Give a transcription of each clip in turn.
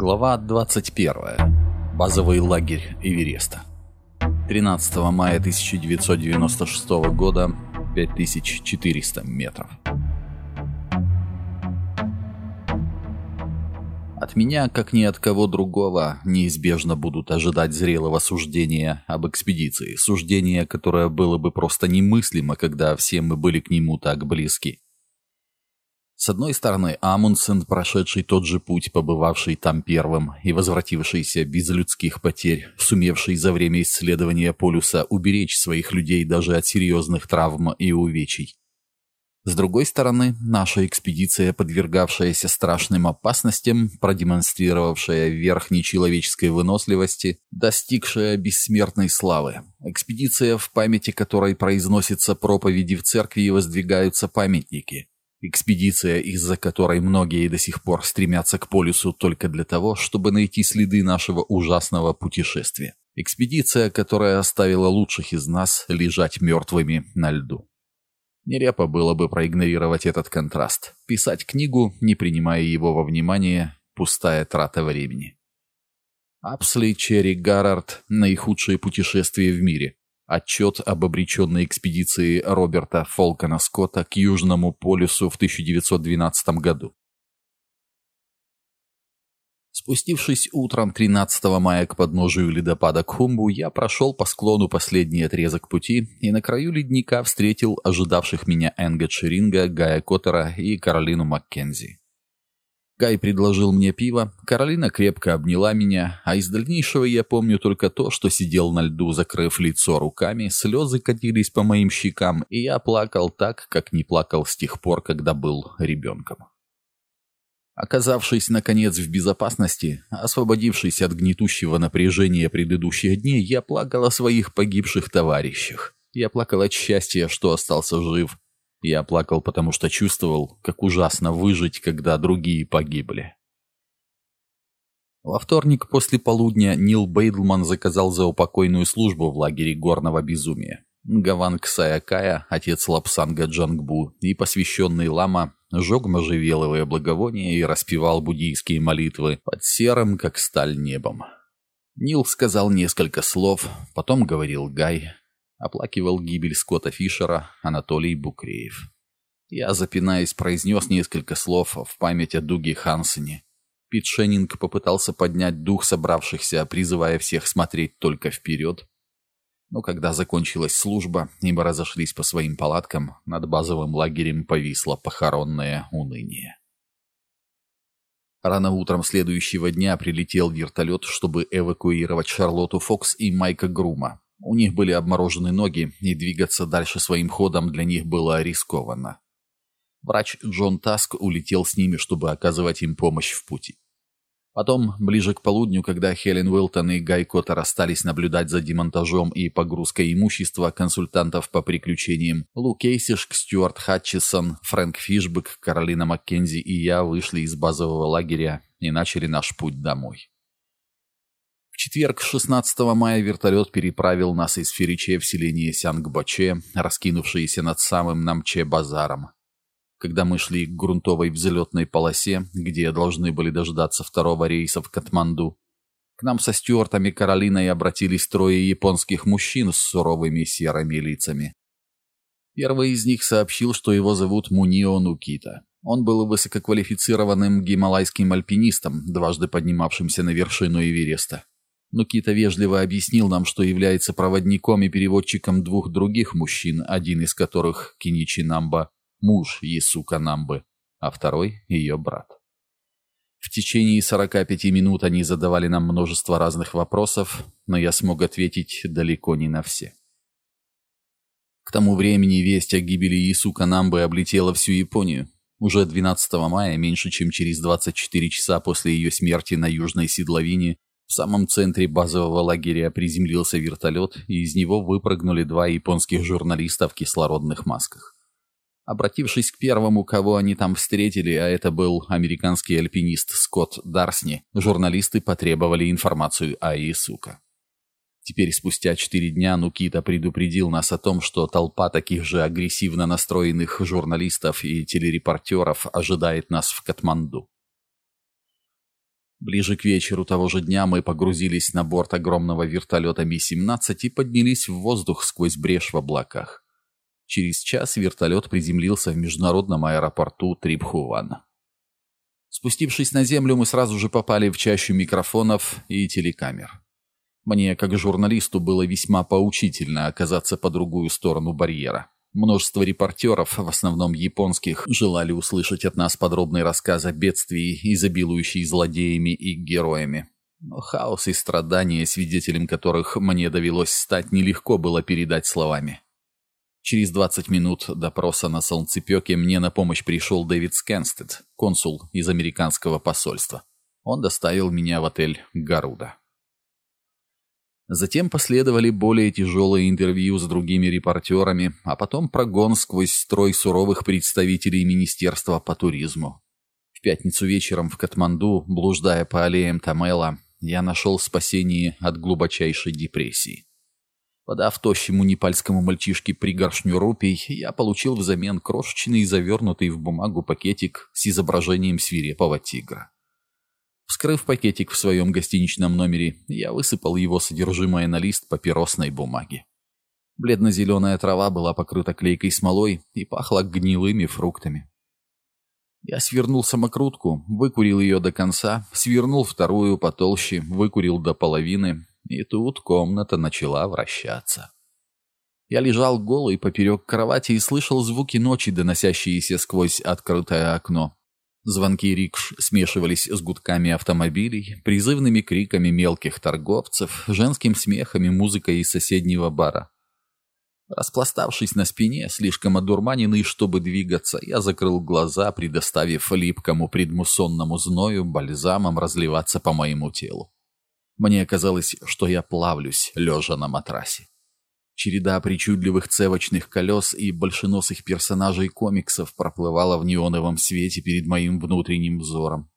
Глава 21. Базовый лагерь Эвереста. 13 мая 1996 года, 5400 метров. От меня, как ни от кого другого, неизбежно будут ожидать зрелого суждения об экспедиции. Суждение, которое было бы просто немыслимо, когда все мы были к нему так близки. С одной стороны, Амундсен, прошедший тот же путь, побывавший там первым и возвратившийся без людских потерь, сумевший за время исследования полюса уберечь своих людей даже от серьезных травм и увечий. С другой стороны, наша экспедиция, подвергавшаяся страшным опасностям, продемонстрировавшая верх нечеловеческой выносливости, достигшая бессмертной славы. Экспедиция, в памяти которой произносятся проповеди в церкви и воздвигаются памятники. Экспедиция, из-за которой многие до сих пор стремятся к полюсу только для того, чтобы найти следы нашего ужасного путешествия. Экспедиция, которая оставила лучших из нас лежать мертвыми на льду. Нерепо было бы проигнорировать этот контраст. Писать книгу, не принимая его во внимание, пустая трата времени. Апсли Черри Гаррард «Наихудшие путешествия в мире». Отчет об обреченной экспедиции Роберта Фолкона Скотта к Южному полюсу в 1912 году. Спустившись утром 13 мая к подножию ледопада Кхумбу, я прошел по склону последний отрезок пути и на краю ледника встретил ожидавших меня Энга Чиринга, Гая Коттера и Каролину Маккензи. Гай предложил мне пиво, Каролина крепко обняла меня, а из дальнейшего я помню только то, что сидел на льду, закрыв лицо руками, слезы катились по моим щекам, и я плакал так, как не плакал с тех пор, когда был ребенком. Оказавшись, наконец, в безопасности, освободившись от гнетущего напряжения предыдущих дней, я плакал о своих погибших товарищах. Я плакал от счастья, что остался жив, я плакал, потому что чувствовал, как ужасно выжить, когда другие погибли. Во вторник после полудня Нил Бейдлман заказал заупокойную службу в лагере горного безумия. Гаванг Саякая, отец Лапсанга Джангбу и посвященный лама жег можжевеловые благовония и распевал буддийские молитвы под серым, как сталь, небом. Нил сказал несколько слов, потом говорил Гай, оплакивал гибель Скотта Фишера Анатолий Букреев. Я, запинаясь, произнес несколько слов в память о Дуге Хансене. Пит Шеннинг попытался поднять дух собравшихся, призывая всех смотреть только вперед. Но когда закончилась служба, и мы разошлись по своим палаткам, над базовым лагерем повисло похоронное уныние. Рано утром следующего дня прилетел вертолет, чтобы эвакуировать Шарлотту Фокс и Майка Грума, у них были обморожены ноги, и двигаться дальше своим ходом для них было рискованно. Врач Джон Таск улетел с ними, чтобы оказывать им помощь в пути. Потом, ближе к полудню, когда Хелен Уилтон и Гай Коттер остались наблюдать за демонтажом и погрузкой имущества консультантов по приключениям, Лу Кейсиш, Стюарт Хатчисон, Фрэнк Фишбек, Каролина Маккензи и я вышли из базового лагеря и начали наш путь домой четверг, 16 мая, вертолет переправил нас из Фериче в селение Сянгбаче, раскинувшееся над самым Намче-базаром. Когда мы шли к грунтовой взлетной полосе, где должны были дождаться второго рейса в Катманду, к нам со Стюартами Каролиной обратились трое японских мужчин с суровыми серыми лицами. Первый из них сообщил, что его зовут Мунио Нукита. Он был высококвалифицированным гималайским альпинистом, дважды поднимавшимся на вершину Эвереста. Но Кита вежливо объяснил нам, что является проводником и переводчиком двух других мужчин, один из которых Киничи Намба, муж Ясука Намбы, а второй — ее брат. В течение 45 минут они задавали нам множество разных вопросов, но я смог ответить далеко не на все. К тому времени весть о гибели Ясука Намбы облетела всю Японию. Уже 12 мая, меньше чем через 24 часа после ее смерти на Южной Седловине, в самом центре базового лагеря приземлился вертолет, и из него выпрыгнули два японских журналиста в кислородных масках. Обратившись к первому, кого они там встретили, а это был американский альпинист Скотт Дарсни, журналисты потребовали информацию о Исука. Теперь, спустя четыре дня, Нукита предупредил нас о том, что толпа таких же агрессивно настроенных журналистов и телерепортеров ожидает нас в Катманду. Ближе к вечеру того же дня мы погрузились на борт огромного вертолета Ми-17 и поднялись в воздух сквозь брешь в облаках. Через час вертолет приземлился в международном аэропорту Трипхуван. Спустившись на землю, мы сразу же попали в чащу микрофонов и телекамер. Мне, как журналисту, было весьма поучительно оказаться по другую сторону барьера. Множество репортеров, в основном японских, желали услышать от нас подробный рассказ о бедствии, изобилующей злодеями и героями. Но хаос и страдания, свидетелем которых мне довелось стать, нелегко было передать словами. Через 20 минут допроса на Солнцепеке мне на помощь пришел Дэвид Скенстед, консул из американского посольства. Он доставил меня в отель «Гаруда». Затем последовали более тяжелые интервью с другими репортерами, а потом прогон сквозь строй суровых представителей Министерства по туризму. В пятницу вечером в Катманду, блуждая по аллеям Тамела, я нашел спасение от глубочайшей депрессии. Подав тощему непальскому мальчишке пригоршню рупий, я получил взамен крошечный завернутый в бумагу пакетик с изображением свирепого тигра. Вскрыв пакетик в своем гостиничном номере, я высыпал его содержимое на лист папиросной бумаги. Бледно-зеленая трава была покрыта клейкой смолой и пахла гнилыми фруктами. Я свернул самокрутку, выкурил ее до конца, свернул вторую потолще, выкурил до половины, и тут комната начала вращаться. Я лежал голый поперек кровати и слышал звуки ночи, доносящиеся сквозь открытое окно. Звонки рикш смешивались с гудками автомобилей, призывными криками мелких торговцев, женским смехом и музыкой из соседнего бара. Распластавшись на спине, слишком одурманенный, чтобы двигаться, я закрыл глаза, предоставив липкому предмусонному зною бальзамом разливаться по моему телу. Мне казалось, что я плавлюсь, лежа на матрасе. Череда причудливых цевочных колес и большеносых персонажей комиксов проплывала в неоновом свете перед моим внутренним взором.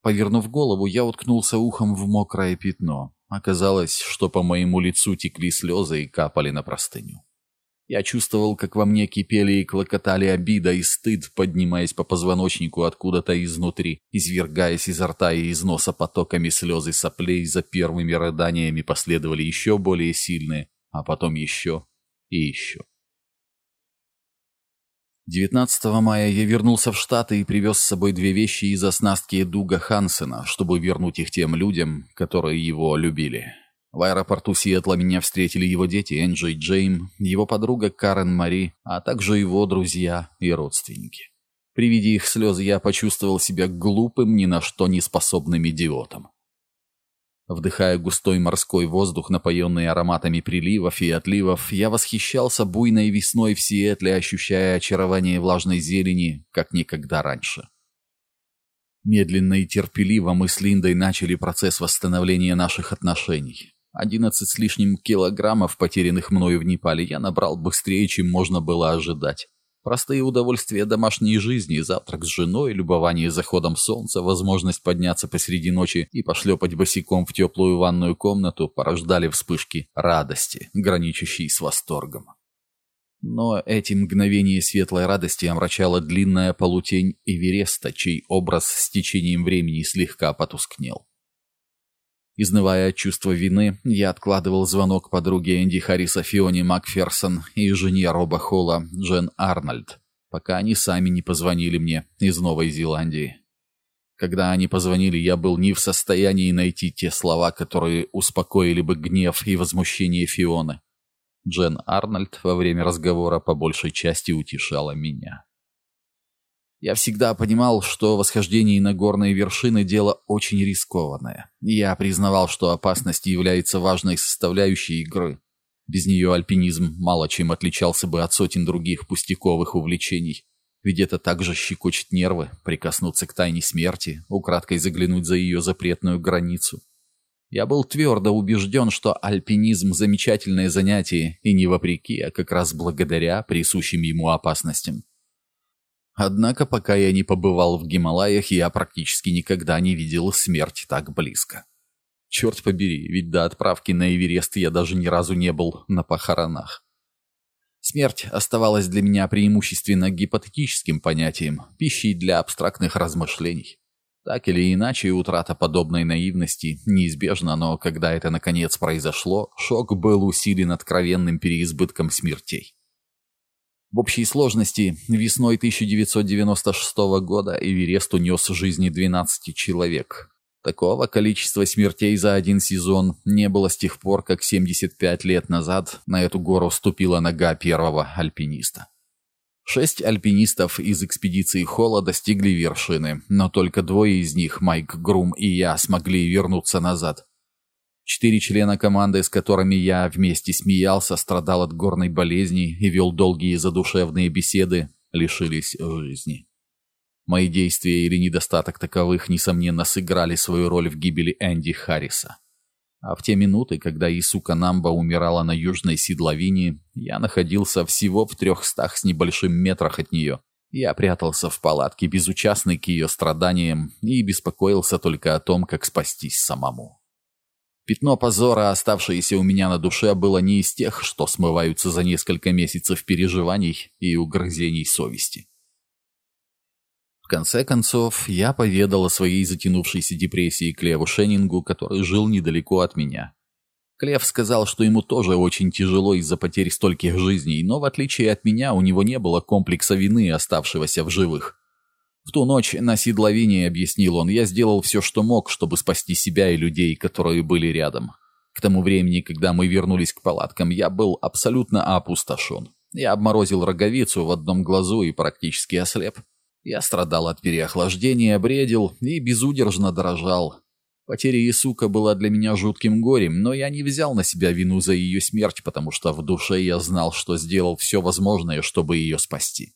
Повернув голову, я уткнулся ухом в мокрое пятно. Оказалось, что по моему лицу текли слезы и капали на простыню. Я чувствовал, как во мне кипели и клокотали обида и стыд, поднимаясь по позвоночнику откуда-то изнутри, извергаясь изо рта и из носа потоками слез и соплей, за первыми рыданиями последовали еще более сильные, а потом еще и еще. 19 мая я вернулся в Штаты и привез с собой две вещи из оснастки Дуга Хансена, чтобы вернуть их тем людям, которые его любили. В аэропорту Сиэтла меня встретили его дети Энджи и Джейм, его подруга Карен Мари, а также его друзья и родственники. При виде их слез я почувствовал себя глупым, ни на что не способным идиотом. Вдыхая густой морской воздух, напоенный ароматами приливов и отливов, я восхищался буйной весной в Сиэтле, ощущая очарование влажной зелени, как никогда раньше. Медленно и терпеливо мы с Линдой начали процесс восстановления наших отношений. Одиннадцать с лишним килограммов, потерянных мною в Непале, я набрал быстрее, чем можно было ожидать. Простые удовольствия домашней жизни, завтрак с женой, любование заходом солнца, возможность подняться посреди ночи и пошлепать босиком в теплую ванную комнату порождали вспышки радости, граничащей с восторгом. Но эти мгновения светлой радости омрачала длинная полутень Эвереста, чей образ с течением времени слегка потускнел. Изнывая от чувства вины, я откладывал звонок подруге Энди Харриса Фионе Макферсон и жене Роба Холла Джен Арнольд, пока они сами не позвонили мне из Новой Зеландии. Когда они позвонили, я был не в состоянии найти те слова, которые успокоили бы гнев и возмущение Фионы. Джен Арнольд во время разговора по большей части утешала меня. Я всегда понимал, что восхождение на горные вершины – дело очень рискованное. Я признавал, что опасность является важной составляющей игры. Без нее альпинизм мало чем отличался бы от сотен других пустяковых увлечений. Ведь это также щекочет нервы, прикоснуться к тайне смерти, украдкой заглянуть за ее запретную границу. Я был твердо убежден, что альпинизм – замечательное занятие, и не вопреки, а как раз благодаря присущим ему опасностям. Однако, пока я не побывал в Гималаях, я практически никогда не видел смерть так близко. Черт побери, ведь до отправки на Эверест я даже ни разу не был на похоронах. Смерть оставалась для меня преимущественно гипотетическим понятием, пищей для абстрактных размышлений. Так или иначе, утрата подобной наивности неизбежна, но когда это наконец произошло, шок был усилен откровенным переизбытком смертей. В общей сложности, весной 1996 года Эверест унес жизни 12 человек. Такого количества смертей за один сезон не было с тех пор, как 75 лет назад на эту гору ступила нога первого альпиниста. Шесть альпинистов из экспедиции Холла достигли вершины, но только двое из них, Майк Грум и я, смогли вернуться назад. Четыре члена команды, с которыми я вместе смеялся, страдал от горной болезни и вел долгие задушевные беседы, лишились жизни. Мои действия или недостаток таковых, несомненно, сыграли свою роль в гибели Энди Харриса. А в те минуты, когда Исука Намба умирала на южной седловине, я находился всего в трехстах с небольшим метрах от нее. Я прятался в палатке, безучастный к ее страданиям, и беспокоился только о том, как спастись самому. Пятно позора, оставшееся у меня на душе, было не из тех, что смываются за несколько месяцев переживаний и угрызений совести. В конце концов, я поведал о своей затянувшейся депрессии Клеву Шеннингу, который жил недалеко от меня. Клев сказал, что ему тоже очень тяжело из-за потери стольких жизней, но в отличие от меня у него не было комплекса вины, оставшегося в живых. В ту ночь на седловине, объяснил он, я сделал все, что мог, чтобы спасти себя и людей, которые были рядом. К тому времени, когда мы вернулись к палаткам, я был абсолютно опустошен. Я обморозил роговицу в одном глазу и практически ослеп. Я страдал от переохлаждения, бредил и безудержно дрожал. Потеря Исука была для меня жутким горем, но я не взял на себя вину за ее смерть, потому что в душе я знал, что сделал все возможное, чтобы ее спасти.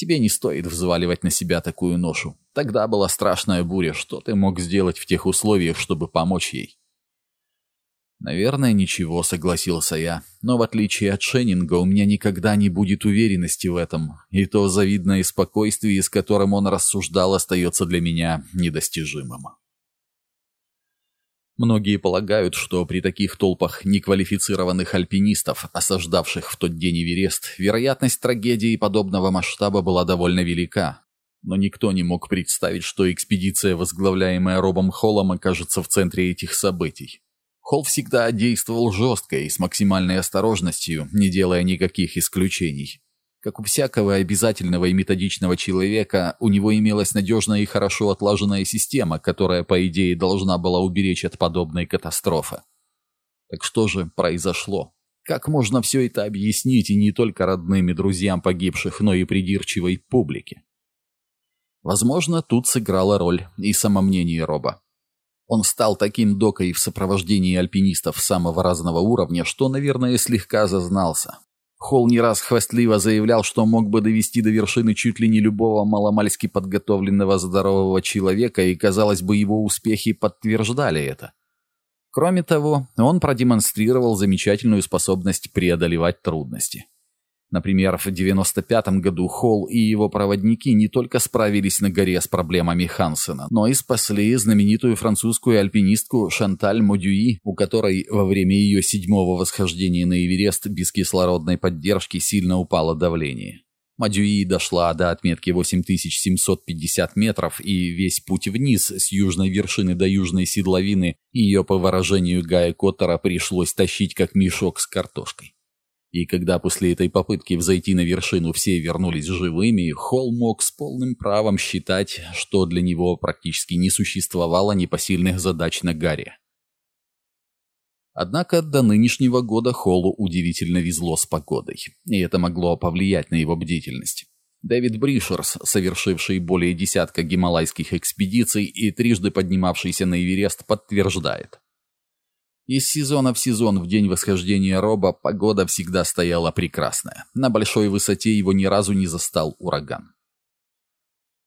Тебе не стоит взваливать на себя такую ношу. Тогда была страшная буря, что ты мог сделать в тех условиях, чтобы помочь ей? «Наверное, ничего», — согласился я. «Но в отличие от Шеннинга, у меня никогда не будет уверенности в этом, и то завидное спокойствие, с которым он рассуждал, остается для меня недостижимым». Многие полагают, что при таких толпах неквалифицированных альпинистов, осаждавших в тот день Эверест, вероятность трагедии подобного масштаба была довольно велика. Но никто не мог представить, что экспедиция, возглавляемая Робом Холлом, окажется в центре этих событий. Холл всегда действовал жестко и с максимальной осторожностью, не делая никаких исключений. Как у всякого обязательного и методичного человека, у него имелась надежная и хорошо отлаженная система, которая, по идее, должна была уберечь от подобной катастрофы. Так что же произошло? Как можно все это объяснить и не только родным и друзьям погибших, но и придирчивой публике? Возможно, тут сыграла роль и самомнение Роба. Он стал таким докой в сопровождении альпинистов самого разного уровня, что, наверное, слегка зазнался. Холл не раз хвастливо заявлял, что мог бы довести до вершины чуть ли не любого маломальски подготовленного здорового человека, и, казалось бы, его успехи подтверждали это. Кроме того, он продемонстрировал замечательную способность преодолевать трудности. Например, в 95 году Холл и его проводники не только справились на горе с проблемами Хансена, но и спасли знаменитую французскую альпинистку Шанталь Модюи, у которой во время ее седьмого восхождения на Эверест без кислородной поддержки сильно упало давление. Мадюи дошла до отметки 8750 метров, и весь путь вниз с южной вершины до южной седловины ее, по выражению Гая Коттера, пришлось тащить как мешок с картошкой. И когда после этой попытки взойти на вершину все вернулись живыми, Холл мог с полным правом считать, что для него практически не существовало непосильных задач на Гарри. Однако до нынешнего года Холлу удивительно везло с погодой, и это могло повлиять на его бдительность. Дэвид Бришерс, совершивший более десятка гималайских экспедиций и трижды поднимавшийся на Эверест, подтверждает. Из сезона в сезон в день восхождения Роба погода всегда стояла прекрасная. На большой высоте его ни разу не застал ураган.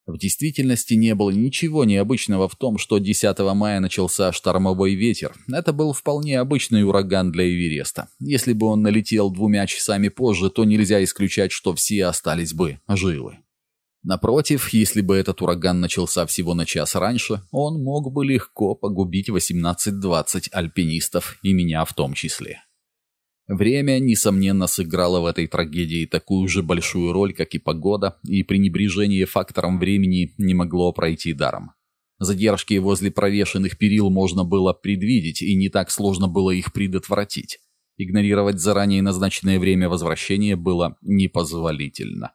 В действительности не было ничего необычного в том, что 10 мая начался штормовой ветер. Это был вполне обычный ураган для Эвереста. Если бы он налетел двумя часами позже, то нельзя исключать, что все остались бы живы. Напротив, если бы этот ураган начался всего на час раньше, он мог бы легко погубить 18-20 альпинистов, и меня в том числе. Время, несомненно, сыграло в этой трагедии такую же большую роль, как и погода, и пренебрежение фактором времени не могло пройти даром. Задержки возле провешенных перил можно было предвидеть, и не так сложно было их предотвратить. Игнорировать заранее назначенное время возвращения было непозволительно.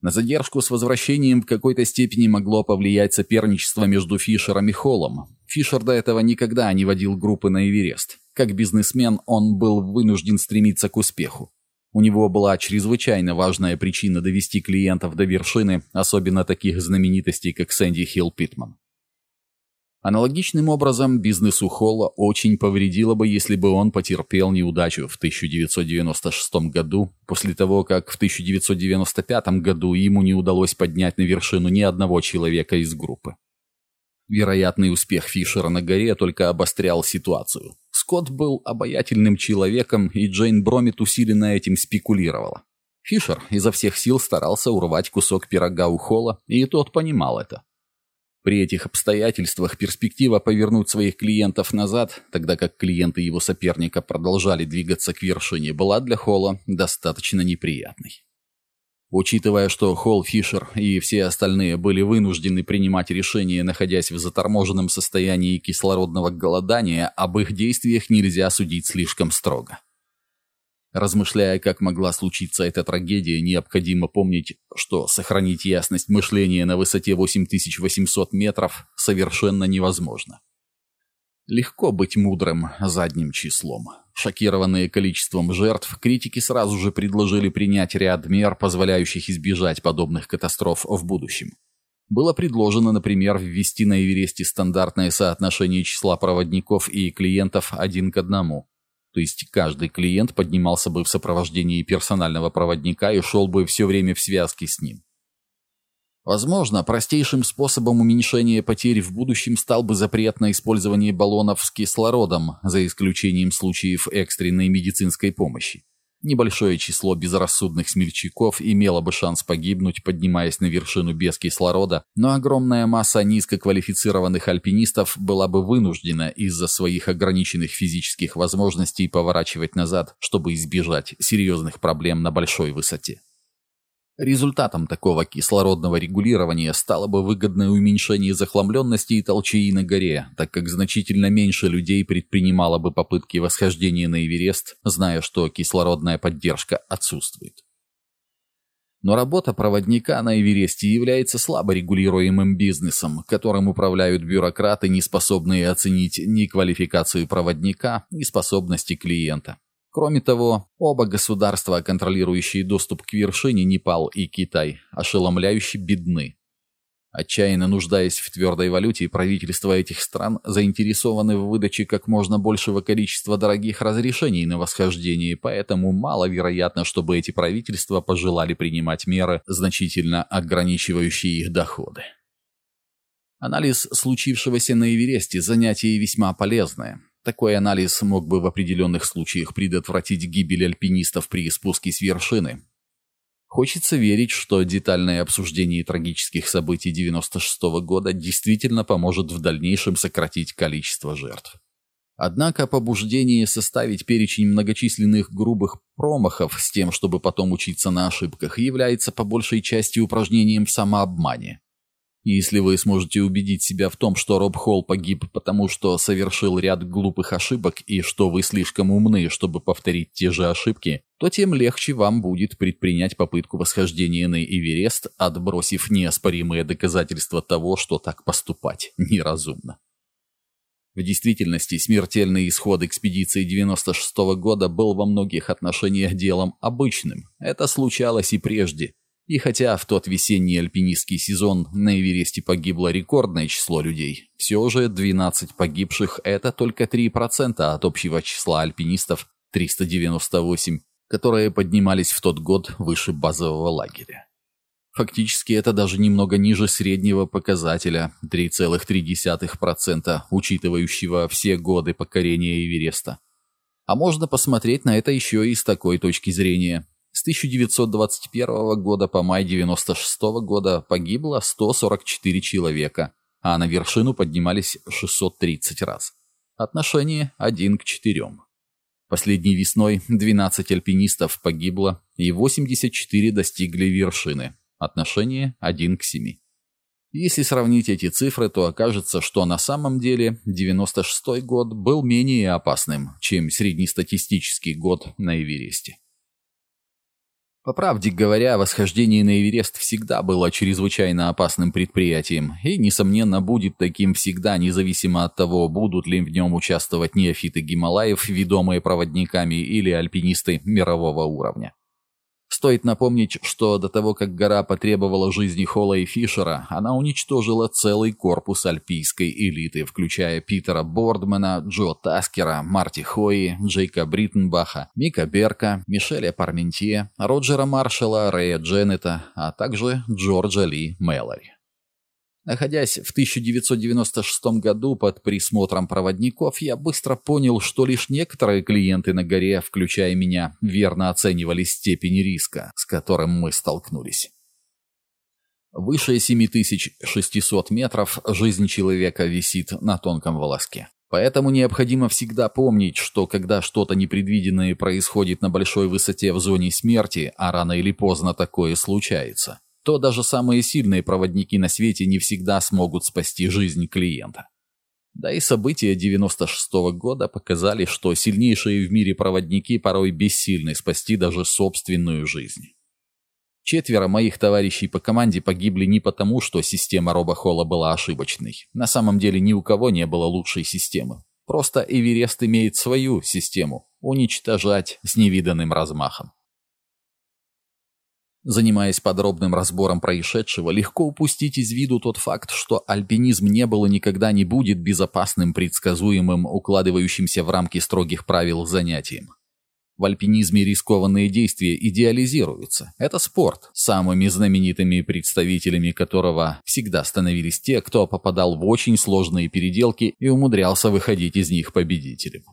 На задержку с возвращением в какой-то степени могло повлиять соперничество между Фишером и Холлом. Фишер до этого никогда не водил группы на Эверест. Как бизнесмен он был вынужден стремиться к успеху. У него была чрезвычайно важная причина довести клиентов до вершины, особенно таких знаменитостей, как Сэнди Хилл Питман. Аналогичным образом бизнесу Холла очень повредило бы, если бы он потерпел неудачу в 1996 году, после того, как в 1995 году ему не удалось поднять на вершину ни одного человека из группы. Вероятный успех Фишера на горе только обострял ситуацию. Скотт был обаятельным человеком, и Джейн Бромит усиленно этим спекулировала. Фишер изо всех сил старался урвать кусок пирога у Холла, и тот понимал это. При этих обстоятельствах перспектива повернуть своих клиентов назад, тогда как клиенты его соперника продолжали двигаться к вершине, была для Холла достаточно неприятной. Учитывая, что Холл Фишер и все остальные были вынуждены принимать решения, находясь в заторможенном состоянии кислородного голодания, об их действиях нельзя судить слишком строго. Размышляя, как могла случиться эта трагедия, необходимо помнить, что сохранить ясность мышления на высоте 8800 метров совершенно невозможно. Легко быть мудрым задним числом. Шокированные количеством жертв, критики сразу же предложили принять ряд мер, позволяющих избежать подобных катастроф в будущем. Было предложено, например, ввести на Эвересте стандартное соотношение числа проводников и клиентов один к одному – то есть каждый клиент поднимался бы в сопровождении персонального проводника и шел бы все время в связке с ним. Возможно, простейшим способом уменьшения потерь в будущем стал бы запрет на использование баллонов с кислородом, за исключением случаев экстренной медицинской помощи. Небольшое число безрассудных смельчаков имело бы шанс погибнуть, поднимаясь на вершину без кислорода, но огромная масса низкоквалифицированных альпинистов была бы вынуждена из-за своих ограниченных физических возможностей поворачивать назад, чтобы избежать серьезных проблем на большой высоте. Результатом такого кислородного регулирования стало бы выгодное уменьшение захламленности и толчеи на горе, так как значительно меньше людей предпринимало бы попытки восхождения на Эверест, зная, что кислородная поддержка отсутствует. Но работа проводника на Эвересте является слабо регулируемым бизнесом, которым управляют бюрократы, не способные оценить ни квалификацию проводника, ни способности клиента. Кроме того, оба государства, контролирующие доступ к вершине Непал и Китай, ошеломляюще бедны. Отчаянно нуждаясь в твердой валюте, правительства этих стран заинтересованы в выдаче как можно большего количества дорогих разрешений на восхождение, поэтому маловероятно, чтобы эти правительства пожелали принимать меры, значительно ограничивающие их доходы. Анализ случившегося на Эвересте – занятие весьма полезное. Такой анализ мог бы в определенных случаях предотвратить гибель альпинистов при спуске с вершины. Хочется верить, что детальное обсуждение трагических событий 96 -го года действительно поможет в дальнейшем сократить количество жертв. Однако побуждение составить перечень многочисленных грубых промахов с тем, чтобы потом учиться на ошибках, является по большей части упражнением в самообмане. Если вы сможете убедить себя в том, что Роб Холл погиб потому, что совершил ряд глупых ошибок и что вы слишком умны, чтобы повторить те же ошибки, то тем легче вам будет предпринять попытку восхождения на Эверест, отбросив неоспоримые доказательства того, что так поступать неразумно. В действительности, смертельный исход экспедиции 96 -го года был во многих отношениях делом обычным. Это случалось и прежде. И хотя в тот весенний альпинистский сезон на Эвересте погибло рекордное число людей, все же 12 погибших – это только 3% от общего числа альпинистов 398, которые поднимались в тот год выше базового лагеря. Фактически это даже немного ниже среднего показателя 3,3%, учитывающего все годы покорения Эвереста. А можно посмотреть на это еще и с такой точки зрения. С 1921 года по май 1996 года погибло 144 человека, а на вершину поднимались 630 раз. Отношение 1 к 4. Последней весной 12 альпинистов погибло и 84 достигли вершины. Отношение 1 к 7. Если сравнить эти цифры, то окажется, что на самом деле 96 год был менее опасным, чем среднестатистический год на Эвересте. По правде говоря, восхождение на Эверест всегда было чрезвычайно опасным предприятием и, несомненно, будет таким всегда, независимо от того, будут ли в нем участвовать неофиты Гималаев, ведомые проводниками или альпинисты мирового уровня. Стоит напомнить, что до того, как гора потребовала жизни Холла и Фишера, она уничтожила целый корпус альпийской элиты, включая Питера Бордмана, Джо Таскера, Марти Хои, Джейка Бриттенбаха, Мика Берка, Мишеля Парментье, Роджера Маршалла, Рэя Дженнета, а также Джорджа Ли Мэлори. Находясь в 1996 году под присмотром проводников, я быстро понял, что лишь некоторые клиенты на горе, включая меня, верно оценивали степень риска, с которым мы столкнулись. Выше 7600 метров жизнь человека висит на тонком волоске. Поэтому необходимо всегда помнить, что когда что-то непредвиденное происходит на большой высоте в зоне смерти, а рано или поздно такое случается, то даже самые сильные проводники на свете не всегда смогут спасти жизнь клиента. Да и события 96 -го года показали, что сильнейшие в мире проводники порой бессильны спасти даже собственную жизнь. Четверо моих товарищей по команде погибли не потому, что система Робохола была ошибочной. На самом деле ни у кого не было лучшей системы. Просто Эверест имеет свою систему – уничтожать с невиданным размахом. Занимаясь подробным разбором происшедшего, легко упустить из виду тот факт, что альпинизм не был и никогда не будет безопасным, предсказуемым, укладывающимся в рамки строгих правил занятием. В альпинизме рискованные действия идеализируются. Это спорт, самыми знаменитыми представителями которого всегда становились те, кто попадал в очень сложные переделки и умудрялся выходить из них победителем.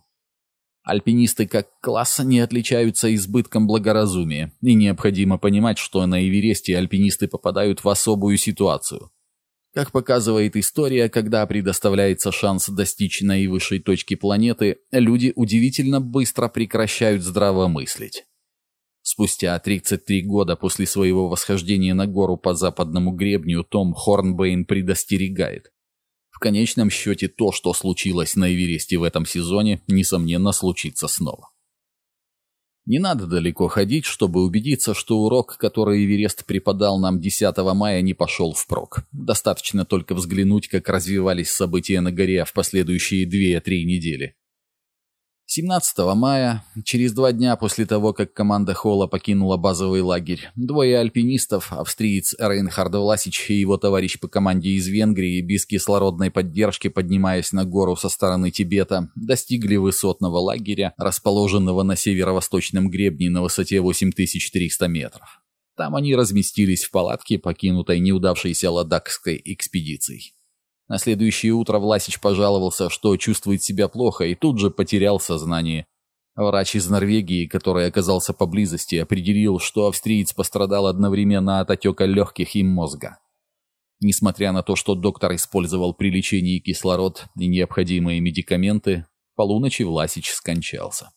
Альпинисты как класс не отличаются избытком благоразумия, и необходимо понимать, что на Эвересте альпинисты попадают в особую ситуацию. Как показывает история, когда предоставляется шанс достичь наивысшей точки планеты, люди удивительно быстро прекращают здравомыслить. Спустя 33 года после своего восхождения на гору по западному гребню Том Хорнбейн предостерегает. В конечном счете то, что случилось на Эвересте в этом сезоне, несомненно случится снова. Не надо далеко ходить, чтобы убедиться, что урок, который Эверест преподал нам 10 мая, не пошел впрок. Достаточно только взглянуть, как развивались события на горе в последующие 2-3 недели. 17 мая, через два дня после того, как команда Холла покинула базовый лагерь, двое альпинистов, австриец Рейнхард Власич и его товарищ по команде из Венгрии, без кислородной поддержки, поднимаясь на гору со стороны Тибета, достигли высотного лагеря, расположенного на северо-восточном гребне на высоте 8300 метров. Там они разместились в палатке, покинутой неудавшейся ладакской экспедицией. На следующее утро Власич пожаловался, что чувствует себя плохо, и тут же потерял сознание. Врач из Норвегии, который оказался поблизости, определил, что австриец пострадал одновременно от отека легких и мозга. Несмотря на то, что доктор использовал при лечении кислород и необходимые медикаменты, полуночи Власич скончался.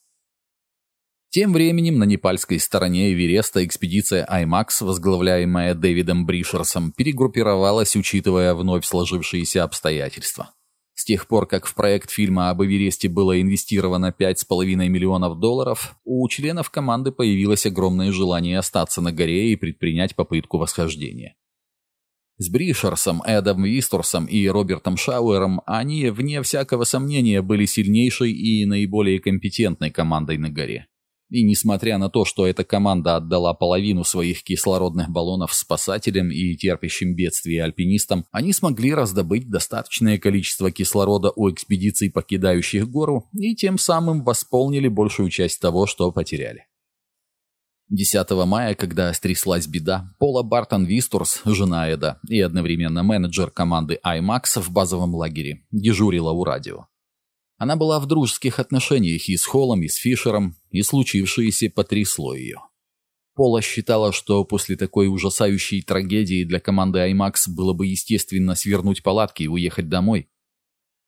Тем временем на непальской стороне Эвереста экспедиция IMAX, возглавляемая Дэвидом Бришерсом, перегруппировалась, учитывая вновь сложившиеся обстоятельства. С тех пор, как в проект фильма об Эвересте было инвестировано 5,5 миллионов долларов, у членов команды появилось огромное желание остаться на горе и предпринять попытку восхождения. С Бришерсом, Эдом Висторсом и Робертом Шауэром они, вне всякого сомнения, были сильнейшей и наиболее компетентной командой на горе. И несмотря на то, что эта команда отдала половину своих кислородных баллонов спасателям и терпящим бедствия альпинистам, они смогли раздобыть достаточное количество кислорода у экспедиций, покидающих гору, и тем самым восполнили большую часть того, что потеряли. 10 мая, когда стряслась беда, Пола Бартон Вистурс, жена Эда и одновременно менеджер команды IMAX в базовом лагере, дежурила у радио. Она была в дружеских отношениях и с Холлом, и с Фишером, и случившееся потрясло ее. Пола считала, что после такой ужасающей трагедии для команды IMAX было бы естественно свернуть палатки и уехать домой.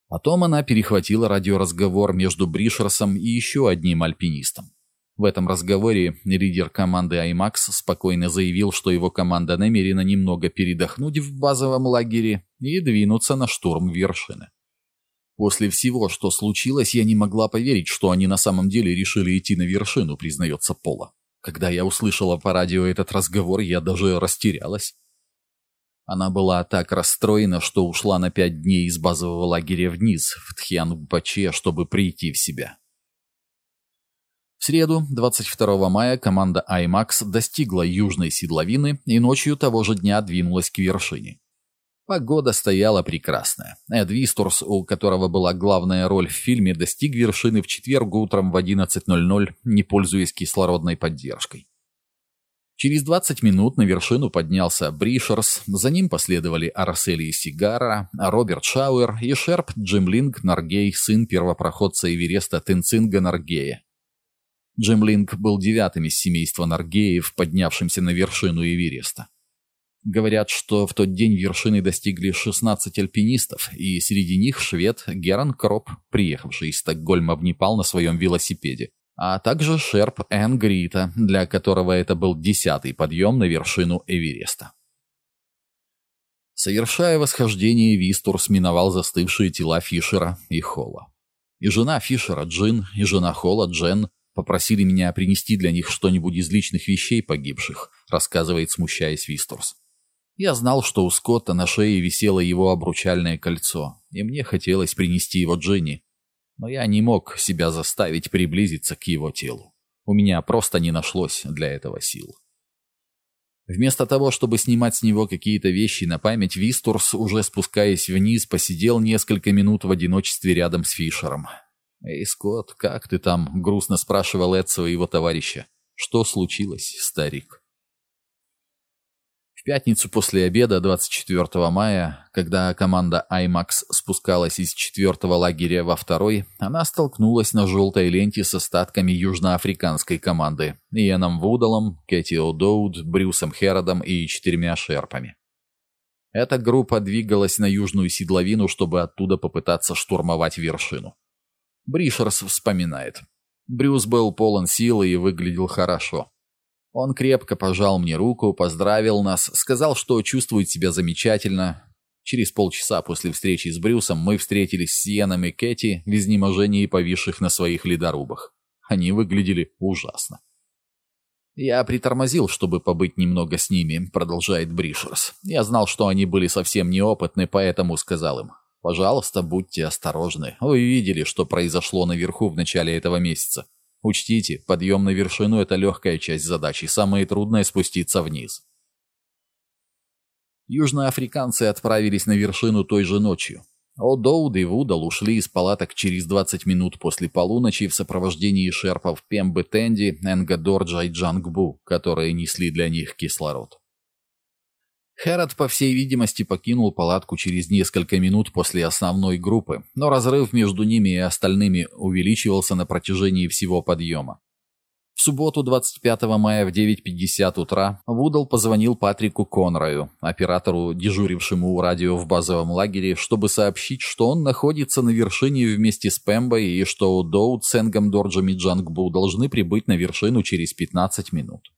Потом она перехватила радиоразговор между Бришерсом и еще одним альпинистом. В этом разговоре лидер команды IMAX спокойно заявил, что его команда намерена немного передохнуть в базовом лагере и двинуться на штурм вершины. После всего, что случилось, я не могла поверить, что они на самом деле решили идти на вершину, признается Пола. Когда я услышала по радио этот разговор, я даже растерялась. Она была так расстроена, что ушла на пять дней из базового лагеря вниз, в Тхьян-Баче, чтобы прийти в себя. В среду, 22 мая, команда IMAX достигла южной седловины и ночью того же дня двинулась к вершине. Погода стояла прекрасная. Эд Висторс, у которого была главная роль в фильме, достиг вершины в четверг утром в 11.00, не пользуясь кислородной поддержкой. Через 20 минут на вершину поднялся Бришерс, за ним последовали Арсели Сигара, Роберт Шауэр и Шерп Джимлинг Наргей, сын первопроходца Эвереста Тенцинга Наргея. Джим Линк был девятым из семейства Наргеев, поднявшимся на вершину Эвереста. Говорят, что в тот день вершины достигли 16 альпинистов, и среди них швед Геран Кроп, приехавший из Стокгольма в Непал на своем велосипеде, а также шерп Энн Грита, для которого это был десятый подъем на вершину Эвереста. Совершая восхождение, Вистур сминовал застывшие тела Фишера и Холла. И жена Фишера Джин, и жена Холла Джен Попросили меня принести для них что-нибудь из личных вещей погибших, рассказывает, смущаясь Висторс. Я знал, что у Скотта на шее висело его обручальное кольцо, и мне хотелось принести его Дженни. Но я не мог себя заставить приблизиться к его телу. У меня просто не нашлось для этого сил. Вместо того, чтобы снимать с него какие-то вещи на память, Вистурс, уже спускаясь вниз, посидел несколько минут в одиночестве рядом с Фишером. «Эй, Скотт, как ты там?» — грустно спрашивал Эд своего товарища. «Что случилось, старик?» В пятницу после обеда 24 мая, когда команда IMAX спускалась из четвертого лагеря во второй, она столкнулась на желтой ленте с остатками южноафриканской команды Иэном Вудалом, Кэти О'Доуд, Брюсом Херодом и четырьмя шерпами. Эта группа двигалась на южную седловину, чтобы оттуда попытаться штурмовать вершину. Бришерс вспоминает. Брюс был полон силы и выглядел хорошо. Он крепко пожал мне руку, поздравил нас, сказал, что чувствует себя замечательно. Через полчаса после встречи с Брюсом мы встретились с Йеном и Кэти в изнеможении повисших на своих ледорубах. Они выглядели ужасно. «Я притормозил, чтобы побыть немного с ними», — продолжает Бришерс. «Я знал, что они были совсем неопытны, поэтому сказал им, Пожалуйста, будьте осторожны. Вы видели, что произошло наверху в начале этого месяца. Учтите, подъем на вершину – это легкая часть задачи, самое трудное – спуститься вниз. Южноафриканцы отправились на вершину той же ночью. О'Доуд и Вудал ушли из палаток через 20 минут после полуночи в сопровождении шерпов Пембы Тенди, Энга Дорджа и Джангбу, которые несли для них кислород. Хэрот, по всей видимости, покинул палатку через несколько минут после основной группы, но разрыв между ними и остальными увеличивался на протяжении всего подъема. В субботу 25 мая в 9.50 утра Вудал позвонил Патрику Конрою, оператору, дежурившему у радио в базовом лагере, чтобы сообщить, что он находится на вершине вместе с Пембой и что Доуд, Сенгом, Дорджем и Джангбу должны прибыть на вершину через 15 минут.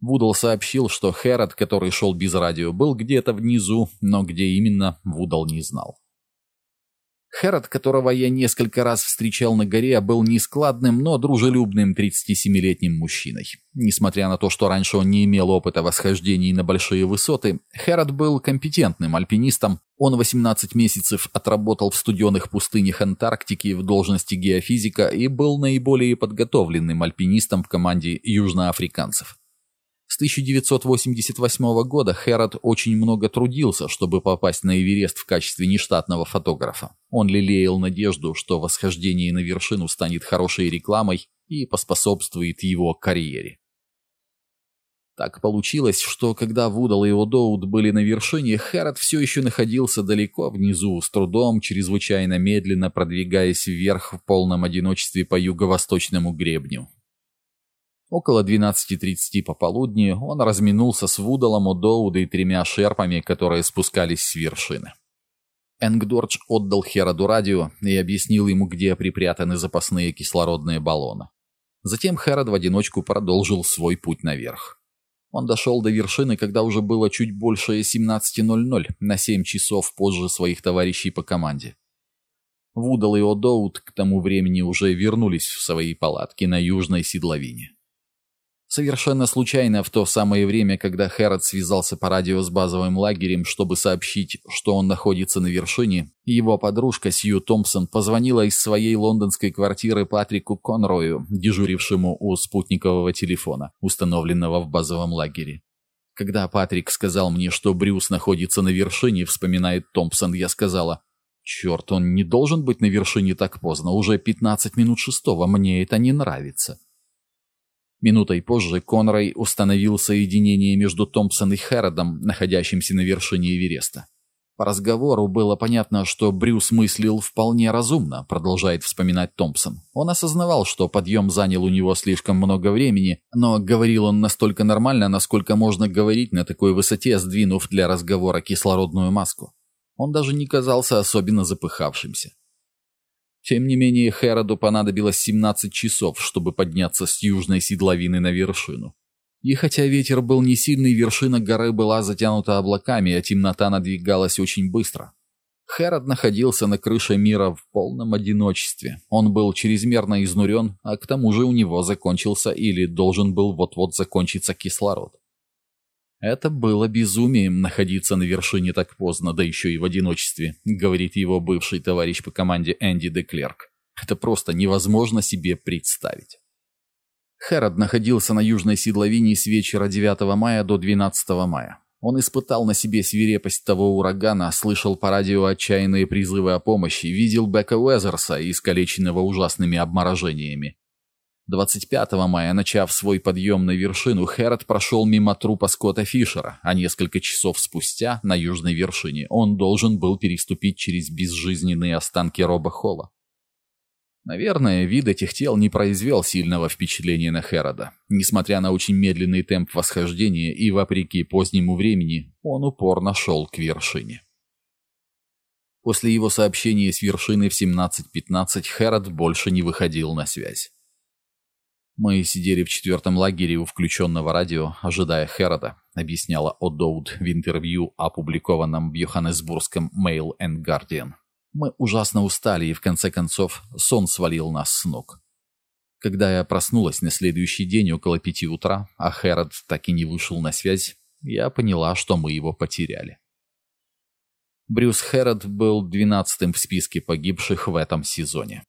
Вудал сообщил, что Хэрот, который шел без радио, был где-то внизу, но где именно, Вудал не знал. Хэрот, которого я несколько раз встречал на горе, был нескладным, но дружелюбным 37-летним мужчиной. Несмотря на то, что раньше он не имел опыта восхождений на большие высоты, Хэрот был компетентным альпинистом. Он 18 месяцев отработал в студенных пустынях Антарктики в должности геофизика и был наиболее подготовленным альпинистом в команде южноафриканцев. С 1988 года Хэрот очень много трудился, чтобы попасть на Эверест в качестве нештатного фотографа. Он лелеял надежду, что восхождение на вершину станет хорошей рекламой и поспособствует его карьере. Так получилось, что когда Вудал и Одоуд были на вершине, Хэрот все еще находился далеко внизу, с трудом, чрезвычайно медленно продвигаясь вверх в полном одиночестве по юго-восточному гребню. Около 12.30 пополудни он разминулся с Вудалом, Удоуда и тремя шерпами, которые спускались с вершины. Энгдордж отдал Хероду радио и объяснил ему, где припрятаны запасные кислородные баллоны. Затем Хэрод в одиночку продолжил свой путь наверх. Он дошел до вершины, когда уже было чуть больше 17.00, на 7 часов позже своих товарищей по команде. Вудал и Одоут к тому времени уже вернулись в свои палатки на южной седловине. Совершенно случайно в то самое время, когда Хэрот связался по радио с базовым лагерем, чтобы сообщить, что он находится на вершине, его подружка Сью Томпсон позвонила из своей лондонской квартиры Патрику Конрою, дежурившему у спутникового телефона, установленного в базовом лагере. Когда Патрик сказал мне, что Брюс находится на вершине, вспоминает Томпсон, я сказала, «Черт, он не должен быть на вершине так поздно, уже 15 минут шестого, мне это не нравится». Минутой позже Конрой установил соединение между Томпсон и Хэродом, находящимся на вершине Эвереста. По разговору было понятно, что Брюс мыслил вполне разумно, продолжает вспоминать Томпсон. Он осознавал, что подъем занял у него слишком много времени, но говорил он настолько нормально, насколько можно говорить на такой высоте, сдвинув для разговора кислородную маску. Он даже не казался особенно запыхавшимся. Тем не менее, Хероду понадобилось 17 часов, чтобы подняться с южной седловины на вершину. И хотя ветер был не сильный, вершина горы была затянута облаками, а темнота надвигалась очень быстро. Хэрод находился на крыше мира в полном одиночестве. Он был чрезмерно изнурен, а к тому же у него закончился или должен был вот-вот закончиться кислород. «Это было безумием находиться на вершине так поздно, да еще и в одиночестве», говорит его бывший товарищ по команде Энди Деклерк. «Это просто невозможно себе представить». Хэрод находился на южной седловине с вечера 9 мая до 12 мая. Он испытал на себе свирепость того урагана, слышал по радио отчаянные призывы о помощи, видел Бека Уэзерса, искалеченного ужасными обморожениями. 25 мая, начав свой подъем на вершину, Хэрот прошел мимо трупа Скотта Фишера, а несколько часов спустя, на южной вершине, он должен был переступить через безжизненные останки Роба Холла. Наверное, вид этих тел не произвел сильного впечатления на Хэрода. Несмотря на очень медленный темп восхождения и вопреки позднему времени, он упорно шел к вершине. После его сообщения с вершины в 17.15 Хэрод больше не выходил на связь. «Мы сидели в четвертом лагере у включенного радио, ожидая Херода», объясняла О'Доуд в интервью, опубликованном в Йоханнесбургском Mail and Guardian. «Мы ужасно устали, и в конце концов сон свалил нас с ног. Когда я проснулась на следующий день около пяти утра, а Хэрод так и не вышел на связь, я поняла, что мы его потеряли». Брюс Хэрод был двенадцатым в списке погибших в этом сезоне.